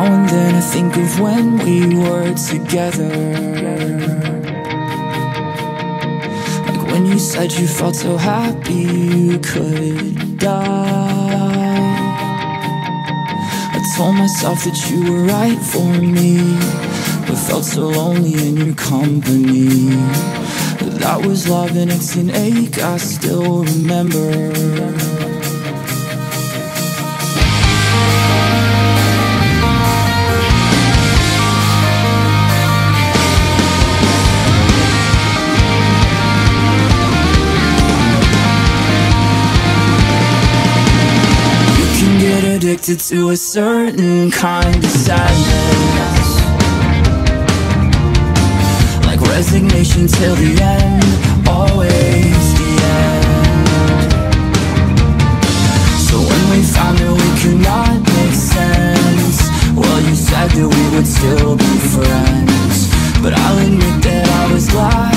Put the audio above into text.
Now and then I think of when we were together. Like when you said you felt so happy you could die. I told myself that you were right for me But felt so lonely in your company. That was love and it's an ache I still remember addicted to a certain kind of sadness. Like resignation till the end, always the end. So when we found that we could not make sense Well, you said that we would still be friends. But I'll admit that I was lying